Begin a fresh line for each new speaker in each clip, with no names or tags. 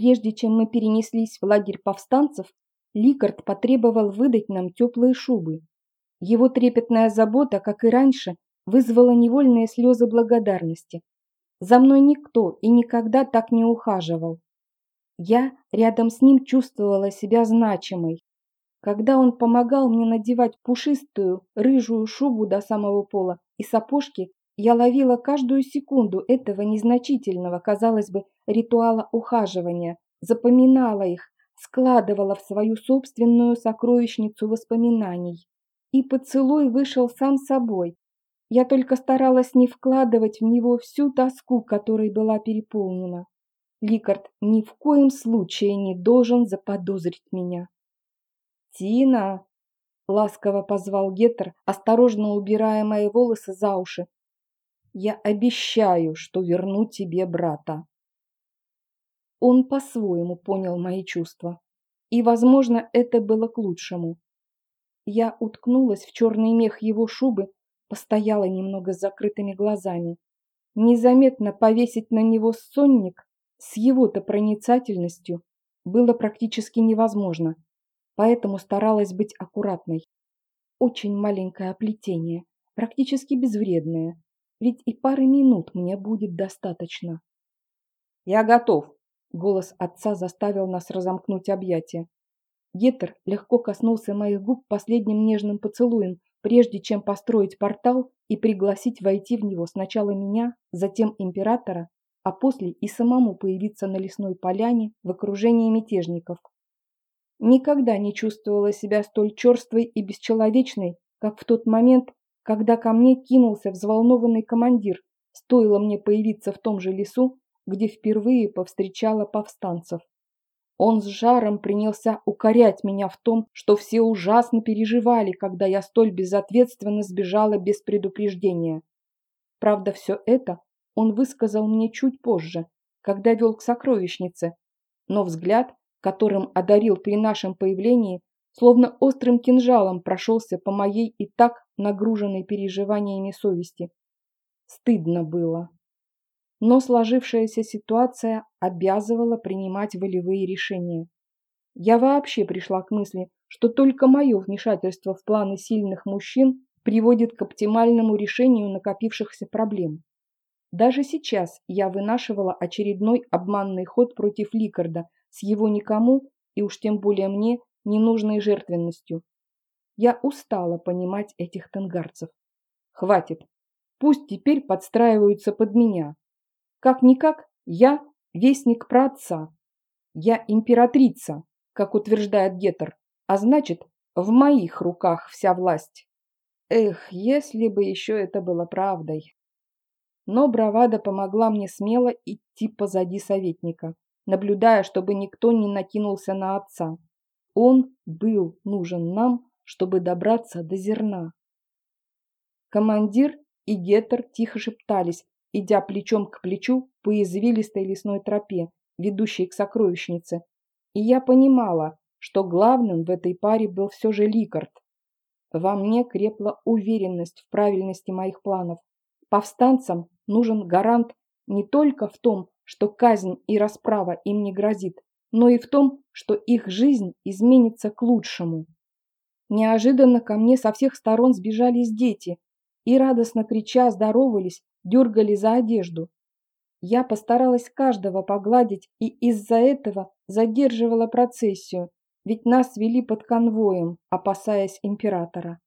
Прежде чем мы перенеслись в лагерь повстанцев, Ликард потребовал выдать нам теплые шубы. Его трепетная забота, как и раньше, вызвала невольные слезы благодарности. За мной никто и никогда так не ухаживал. Я рядом с ним чувствовала себя значимой. Когда он помогал мне надевать пушистую, рыжую шубу до самого пола и сапожки, я ловила каждую секунду этого незначительного, казалось бы, ритуала ухаживания, запоминала их, складывала в свою собственную сокровищницу воспоминаний. И поцелуй вышел сам собой. Я только старалась не вкладывать в него всю тоску, которой была переполнена. Ликард ни в коем случае не должен заподозрить меня. «Тина!» – ласково позвал Геттер, осторожно убирая мои волосы за уши. «Я обещаю, что верну тебе брата». Он по-своему понял мои чувства. И, возможно, это было к лучшему. Я уткнулась в черный мех его шубы, постояла немного с закрытыми глазами. Незаметно повесить на него сонник с его-то проницательностью было практически невозможно, поэтому старалась быть аккуратной. Очень маленькое оплетение, практически безвредное, ведь и пары минут мне будет достаточно. «Я готов!» Голос отца заставил нас разомкнуть объятия. Геттер легко коснулся моих губ последним нежным поцелуем, прежде чем построить портал и пригласить войти в него сначала меня, затем императора, а после и самому появиться на лесной поляне в окружении мятежников. Никогда не чувствовала себя столь черствой и бесчеловечной, как в тот момент, когда ко мне кинулся взволнованный командир, стоило мне появиться в том же лесу, где впервые повстречала повстанцев. Он с жаром принялся укорять меня в том, что все ужасно переживали, когда я столь безответственно сбежала без предупреждения. Правда, все это он высказал мне чуть позже, когда вел к сокровищнице, но взгляд, которым одарил при нашем появлении, словно острым кинжалом прошелся по моей и так нагруженной переживаниями совести. Стыдно было но сложившаяся ситуация обязывала принимать волевые решения. Я вообще пришла к мысли, что только мое вмешательство в планы сильных мужчин приводит к оптимальному решению накопившихся проблем. Даже сейчас я вынашивала очередной обманный ход против Ликарда с его никому, и уж тем более мне, ненужной жертвенностью. Я устала понимать этих тенгарцев. Хватит. Пусть теперь подстраиваются под меня. Как-никак, я вестник про отца. Я императрица, как утверждает Гетер, а значит, в моих руках вся власть. Эх, если бы еще это было правдой. Но бравада помогла мне смело идти позади советника, наблюдая, чтобы никто не накинулся на отца. Он был нужен нам, чтобы добраться до зерна. Командир и Гетер тихо шептались, идя плечом к плечу по извилистой лесной тропе, ведущей к сокровищнице. И я понимала, что главным в этой паре был все же Ликард. Во мне крепла уверенность в правильности моих планов. Повстанцам нужен гарант не только в том, что казнь и расправа им не грозит, но и в том, что их жизнь изменится к лучшему. Неожиданно ко мне со всех сторон сбежались дети и, радостно крича, здоровались, дергали за одежду. Я постаралась каждого погладить и из-за этого задерживала процессию, ведь нас вели под конвоем, опасаясь императора.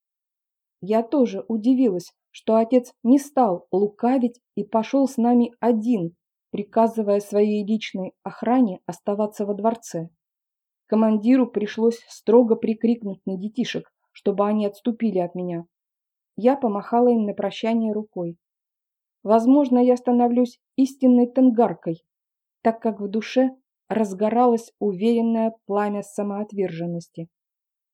Я тоже удивилась, что отец не стал лукавить и пошел с нами один, приказывая своей личной охране оставаться во дворце. Командиру пришлось строго прикрикнуть на детишек, чтобы они отступили от меня. Я помахала им на прощание рукой. Возможно, я становлюсь истинной тенгаркой, так как в душе разгоралось уверенное пламя самоотверженности.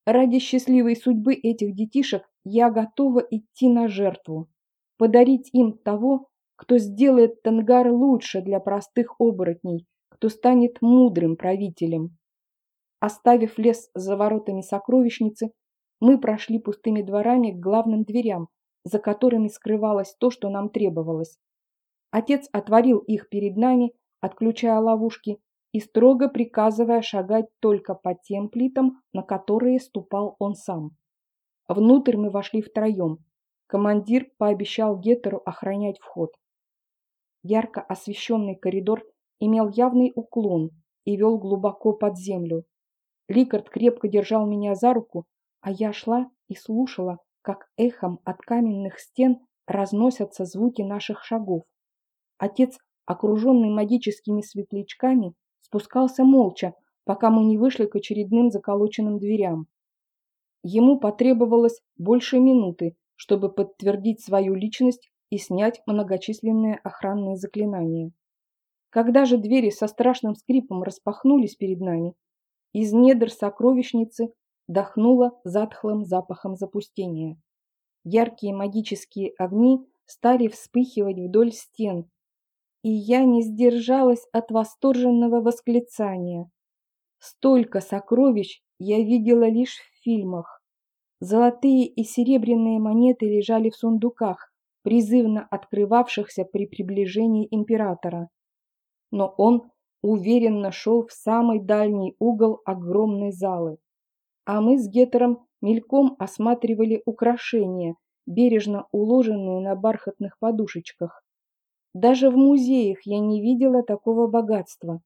Ради счастливой судьбы этих детишек я готова идти на жертву, подарить им того, кто сделает Тенгар лучше для простых оборотней, кто станет мудрым правителем. Оставив лес за воротами сокровищницы, мы прошли пустыми дворами к главным дверям, за которыми скрывалось то, что нам требовалось. Отец отворил их перед нами, отключая ловушки, и строго приказывая шагать только по тем плитам, на которые ступал он сам. Внутрь мы вошли втроем. Командир пообещал Геттеру охранять вход. Ярко освещенный коридор имел явный уклон и вел глубоко под землю. Ликард крепко держал меня за руку, а я шла и слушала, как эхом от каменных стен разносятся звуки наших шагов. Отец, окруженный магическими светлячками, спускался молча, пока мы не вышли к очередным заколоченным дверям. Ему потребовалось больше минуты, чтобы подтвердить свою личность и снять многочисленные охранные заклинания. Когда же двери со страшным скрипом распахнулись перед нами, из недр сокровищницы дохнуло затхлым запахом запустения. Яркие магические огни стали вспыхивать вдоль стен, и я не сдержалась от восторженного восклицания. Столько сокровищ я видела лишь в фильмах. Золотые и серебряные монеты лежали в сундуках, призывно открывавшихся при приближении императора. Но он уверенно шел в самый дальний угол огромной залы. А мы с Гетером мельком осматривали украшения, бережно уложенные на бархатных подушечках. Даже в музеях я не видела такого богатства.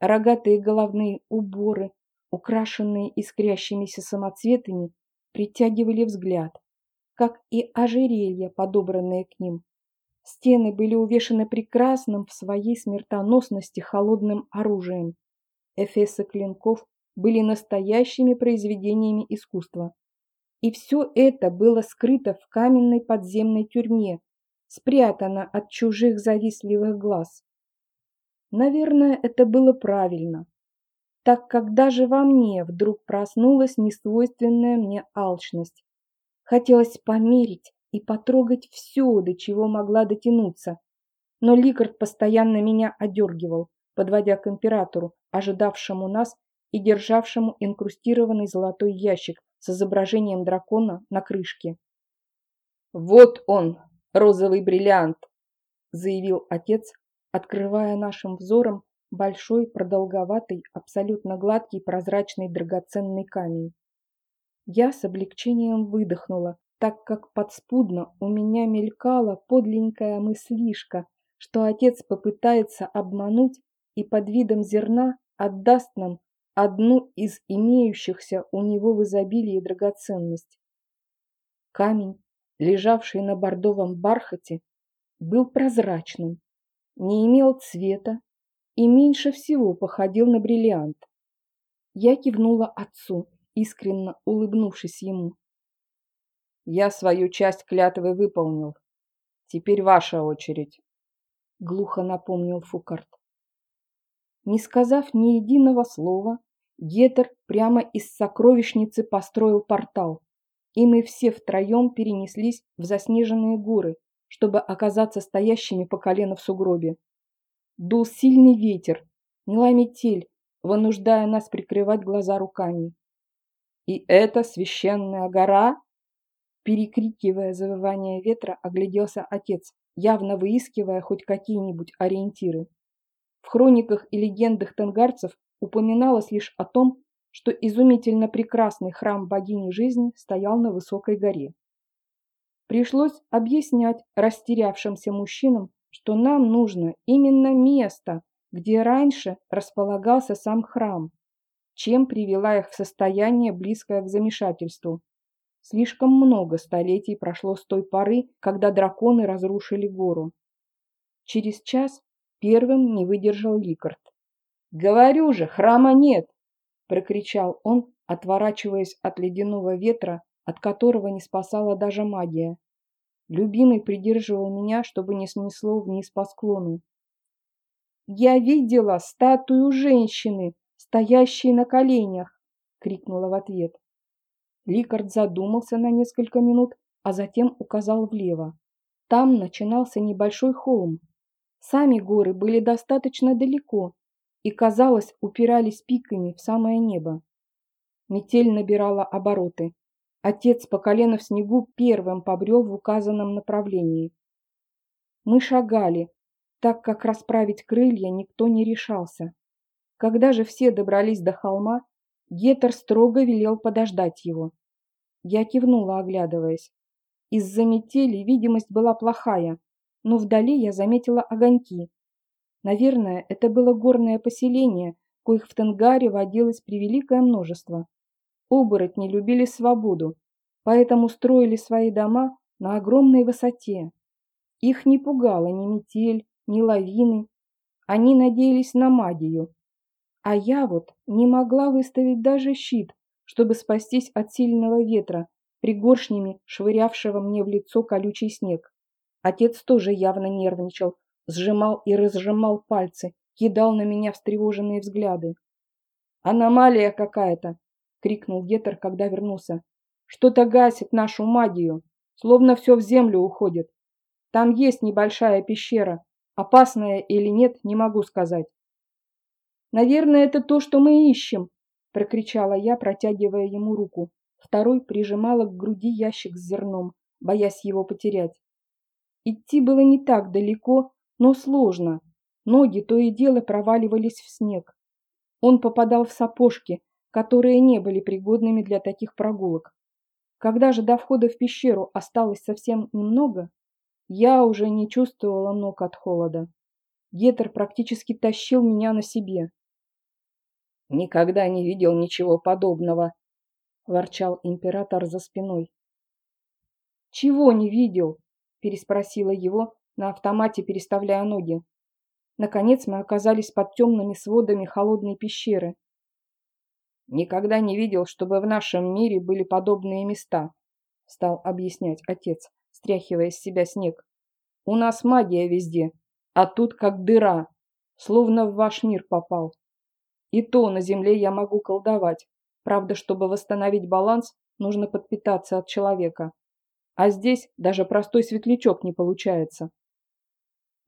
Рогатые головные уборы, украшенные искрящимися самоцветами, притягивали взгляд, как и ожерелья, подобранные к ним. Стены были увешаны прекрасным в своей смертоносности холодным оружием. Эфесы клинков были настоящими произведениями искусства. И все это было скрыто в каменной подземной тюрьме, спрятано от чужих завистливых глаз. Наверное, это было правильно, так как даже во мне вдруг проснулась несвойственная мне алчность. Хотелось померить и потрогать все, до чего могла дотянуться. Но Ликард постоянно меня одергивал, подводя к императору, ожидавшему нас и державшему инкрустированный золотой ящик с изображением дракона на крышке. «Вот он, розовый бриллиант!» – заявил отец, открывая нашим взором большой, продолговатый, абсолютно гладкий, прозрачный драгоценный камень. Я с облегчением выдохнула, так как подспудно у меня мелькала подленькая мыслишка, что отец попытается обмануть и под видом зерна отдаст нам одну из имеющихся у него в изобилии драгоценность. Камень, лежавший на бордовом бархате, был прозрачным, не имел цвета и меньше всего походил на бриллиант. Я кивнула отцу, искренне улыбнувшись ему. Я свою часть клятвы выполнил. Теперь ваша очередь. Глухо напомнил Фукарт. Не сказав ни единого слова, Гетер прямо из сокровищницы построил портал, и мы все втроем перенеслись в заснеженные горы, чтобы оказаться стоящими по колено в сугробе. Дул сильный ветер, мела метель, вынуждая нас прикрывать глаза руками. «И это священная гора?» Перекрикивая завывание ветра, огляделся отец, явно выискивая хоть какие-нибудь ориентиры. В хрониках и легендах тенгарцев упоминалось лишь о том, что изумительно прекрасный храм богини жизни стоял на высокой горе. Пришлось объяснять растерявшимся мужчинам, что нам нужно именно место, где раньше располагался сам храм, чем привела их в состояние, близкое к замешательству. Слишком много столетий прошло с той поры, когда драконы разрушили гору. Через час первым не выдержал Ликард. «Говорю же, храма нет!» – прокричал он, отворачиваясь от ледяного ветра, от которого не спасала даже магия. Любимый придерживал меня, чтобы не снесло вниз по склону. «Я видела статую женщины, стоящей на коленях!» – крикнула в ответ. Ликард задумался на несколько минут, а затем указал влево. Там начинался небольшой холм. Сами горы были достаточно далеко и, казалось, упирались пиками в самое небо. Метель набирала обороты. Отец по колено в снегу первым побрел в указанном направлении. Мы шагали, так как расправить крылья никто не решался. Когда же все добрались до холма, Гетер строго велел подождать его. Я кивнула, оглядываясь. Из-за метели видимость была плохая, но вдали я заметила огоньки. Наверное, это было горное поселение, коих в Тенгаре водилось превеликое множество. Оборотни любили свободу, поэтому строили свои дома на огромной высоте. Их не пугала ни метель, ни лавины. Они надеялись на магию, а я вот не могла выставить даже щит, чтобы спастись от сильного ветра, пригоршнями швырявшего мне в лицо колючий снег. Отец тоже явно нервничал, сжимал и разжимал пальцы, кидал на меня встревоженные взгляды. «Аномалия какая-то!» — крикнул Гетер, когда вернулся. «Что-то гасит нашу магию, словно все в землю уходит. Там есть небольшая пещера, опасная или нет, не могу сказать. «Наверное, это то, что мы ищем!» – прокричала я, протягивая ему руку. Второй прижимала к груди ящик с зерном, боясь его потерять. Идти было не так далеко, но сложно. Ноги то и дело проваливались в снег. Он попадал в сапожки, которые не были пригодными для таких прогулок. Когда же до входа в пещеру осталось совсем немного, я уже не чувствовала ног от холода. Гетер практически тащил меня на себе. «Никогда не видел ничего подобного», – ворчал император за спиной. «Чего не видел?» – переспросила его, на автомате переставляя ноги. Наконец мы оказались под темными сводами холодной пещеры. «Никогда не видел, чтобы в нашем мире были подобные места», – стал объяснять отец, стряхивая с себя снег. «У нас магия везде, а тут как дыра, словно в ваш мир попал. И то на земле я могу колдовать. Правда, чтобы восстановить баланс, нужно подпитаться от человека. А здесь даже простой светлячок не получается.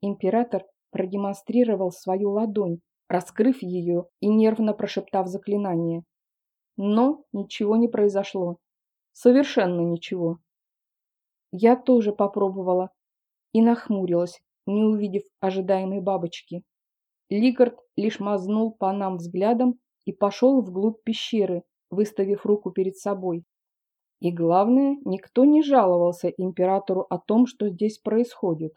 Император продемонстрировал свою ладонь, раскрыв ее и нервно прошептав заклинание. Но ничего не произошло. Совершенно ничего. Я тоже попробовала и нахмурилась, не увидев ожидаемой бабочки. Лигард лишь мазнул по нам взглядом и пошел вглубь пещеры, выставив руку перед собой. И главное, никто не жаловался императору о том, что здесь происходит,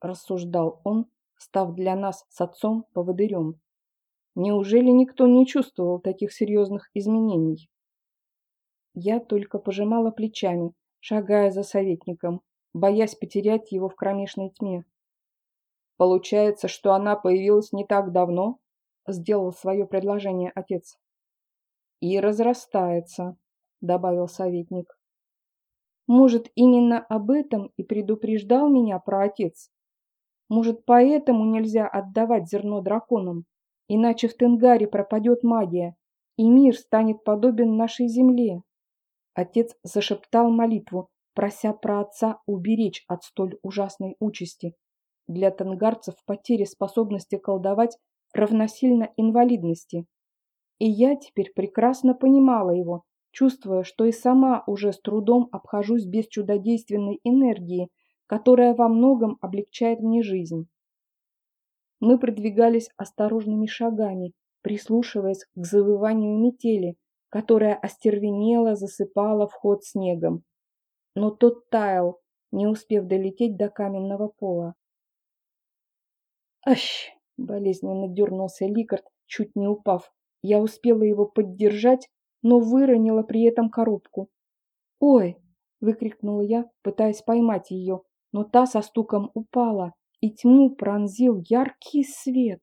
рассуждал он, став для нас с отцом поводырем. Неужели никто не чувствовал таких серьезных изменений? Я только пожимала плечами, шагая за советником, боясь потерять его в кромешной тьме. Получается, что она появилась не так давно, сделал свое предложение отец. И разрастается, добавил советник. Может, именно об этом и предупреждал меня про отец? Может, поэтому нельзя отдавать зерно драконам? Иначе в Тенгаре пропадет магия, и мир станет подобен нашей земле. Отец зашептал молитву, прося про отца уберечь от столь ужасной участи. Для тангарцев потеря способности колдовать равносильно инвалидности. И я теперь прекрасно понимала его, чувствуя, что и сама уже с трудом обхожусь без чудодейственной энергии, которая во многом облегчает мне жизнь. Мы продвигались осторожными шагами, прислушиваясь к завыванию метели, которая остервенело засыпала вход снегом. Но тот таял, не успев долететь до каменного пола. «Ащ!» – болезненно дернулся Ликард, чуть не упав. Я успела его поддержать, но выронила при этом коробку. «Ой!» – выкрикнула я, пытаясь поймать ее, но та со стуком упала, и тьму пронзил яркий свет.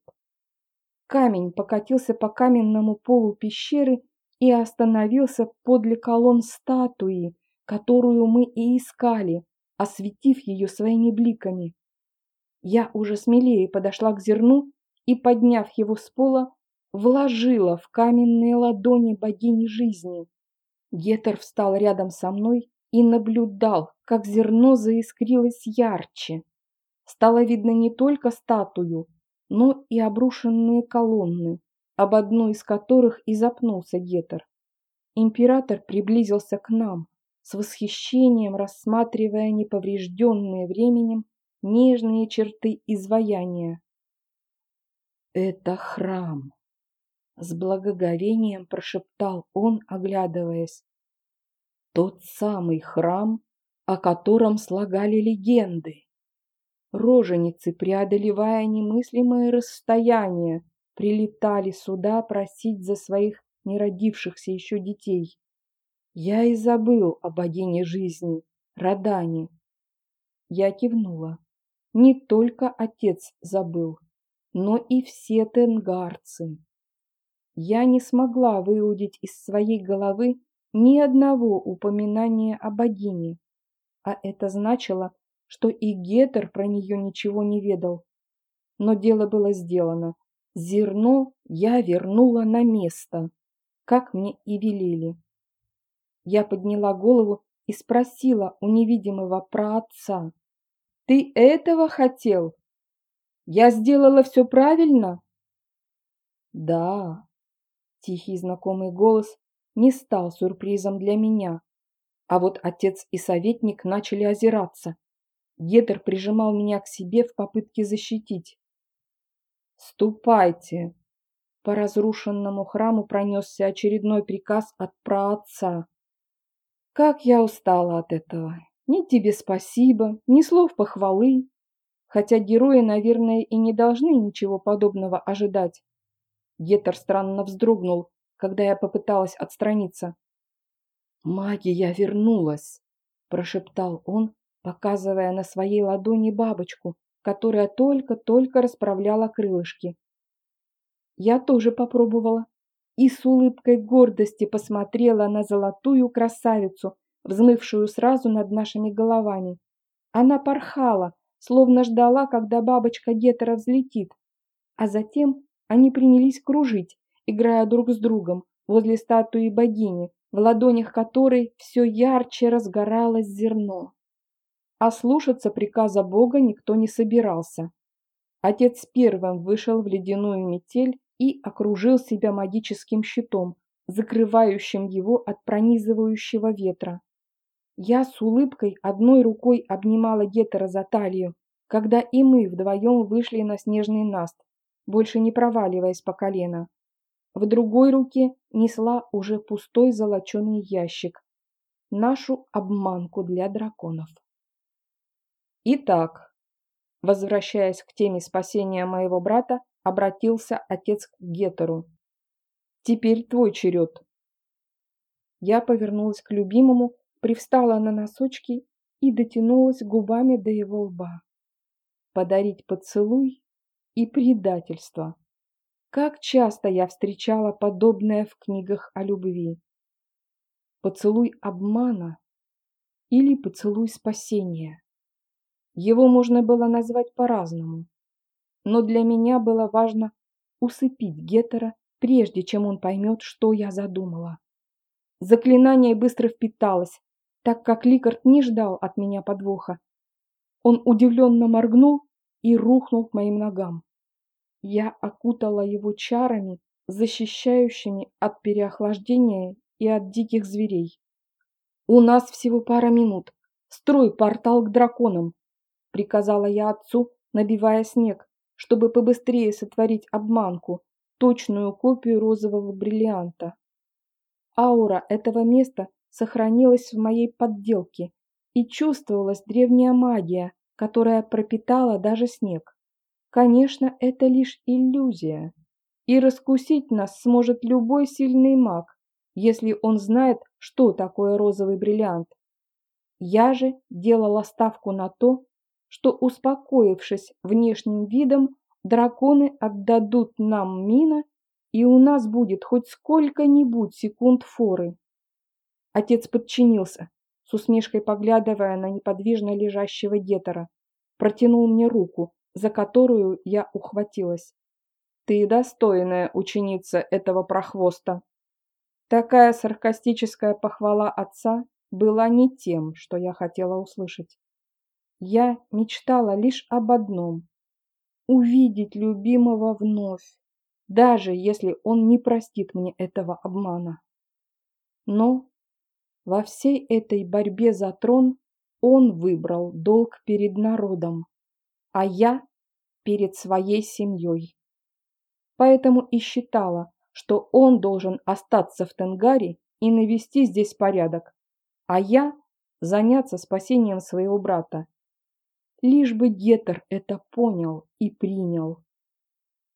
Камень покатился по каменному полу пещеры и остановился подле колонн статуи, которую мы и искали, осветив ее своими бликами. Я уже смелее подошла к зерну и, подняв его с пола, вложила в каменные ладони богини жизни. Гетер встал рядом со мной и наблюдал, как зерно заискрилось ярче. Стало видно не только статую, но и обрушенные колонны, об одной из которых и запнулся Гетер. Император приблизился к нам, с восхищением рассматривая неповрежденные временем нежные черты изваяния. «Это храм», С благоговением прошептал он, оглядываясь. Тот самый храм, о котором слагали легенды. Роженицы, преодолевая немыслимые расстояния, прилетали сюда просить за своих неродившихся еще детей. Я и забыл о богине жизни, Радане. Я кивнула. Не только отец забыл, но и все тенгарцы. Я не смогла выудить из своей головы ни одного упоминания о богине, а это значило, что и Гетер про нее ничего не ведал. Но дело было сделано. Зерно я вернула на место, как мне и велели. Я подняла голову и спросила у невидимого про отца. «Ты этого хотел? Я сделала все правильно?» «Да», — тихий знакомый голос не стал сюрпризом для меня. А вот отец и советник начали озираться. Гетер прижимал меня к себе в попытке защитить. «Ступайте!» По разрушенному храму пронесся очередной приказ от праотца. Как я устала от этого. Ни тебе спасибо, ни слов похвалы. Хотя герои, наверное, и не должны ничего подобного ожидать. Гетер странно вздрогнул, когда я попыталась отстраниться. «Магия вернулась!» – прошептал он, показывая на своей ладони бабочку, которая только-только расправляла крылышки. Я тоже попробовала и с улыбкой гордости посмотрела на золотую красавицу, взмывшую сразу над нашими головами. Она порхала, словно ждала, когда бабочка Гетера взлетит, а затем они принялись кружить, играя друг с другом возле статуи богини, в ладонях которой все ярче разгоралось зерно. А слушаться приказа Бога никто не собирался. Отец первым вышел в ледяную метель и окружил себя магическим щитом, закрывающим его от пронизывающего ветра. Я с улыбкой одной рукой обнимала Гетера за талию, когда и мы вдвоем вышли на снежный наст, больше не проваливаясь по колено. В другой руке несла уже пустой золоченый ящик, нашу обманку для драконов. Итак, возвращаясь к теме спасения моего брата, обратился отец к Гетеру. Теперь твой черед. Я повернулась к любимому, привстала на носочки и дотянулась губами до его лба. Подарить поцелуй и предательство. Как часто я встречала подобное в книгах о любви. Поцелуй обмана или поцелуй спасения. Его можно было назвать по-разному. Но для меня было важно усыпить Гетера, прежде чем он поймет, что я задумала. Заклинание быстро впиталось, так как Ликард не ждал от меня подвоха. Он удивленно моргнул и рухнул к моим ногам. Я окутала его чарами, защищающими от переохлаждения и от диких зверей. «У нас всего пара минут. Строй портал к драконам приказала я отцу, набивая снег, чтобы побыстрее сотворить обманку, точную копию розового бриллианта. Аура этого места сохранилась в моей подделке, и чувствовалась древняя магия, которая пропитала даже снег. Конечно, это лишь иллюзия, и раскусить нас сможет любой сильный маг, если он знает, что такое розовый бриллиант. Я же делала ставку на то, что, успокоившись внешним видом, драконы отдадут нам мина, и у нас будет хоть сколько-нибудь секунд форы. Отец подчинился, с усмешкой поглядывая на неподвижно лежащего Гетера, протянул мне руку, за которую я ухватилась. «Ты достойная ученица этого прохвоста!» Такая саркастическая похвала отца была не тем, что я хотела услышать. Я мечтала лишь об одном – увидеть любимого вновь, даже если он не простит мне этого обмана. Но во всей этой борьбе за трон он выбрал долг перед народом, а я перед своей семьей. Поэтому и считала, что он должен остаться в Тенгаре и навести здесь порядок, а я заняться спасением своего брата. Лишь бы Гетер это понял и принял.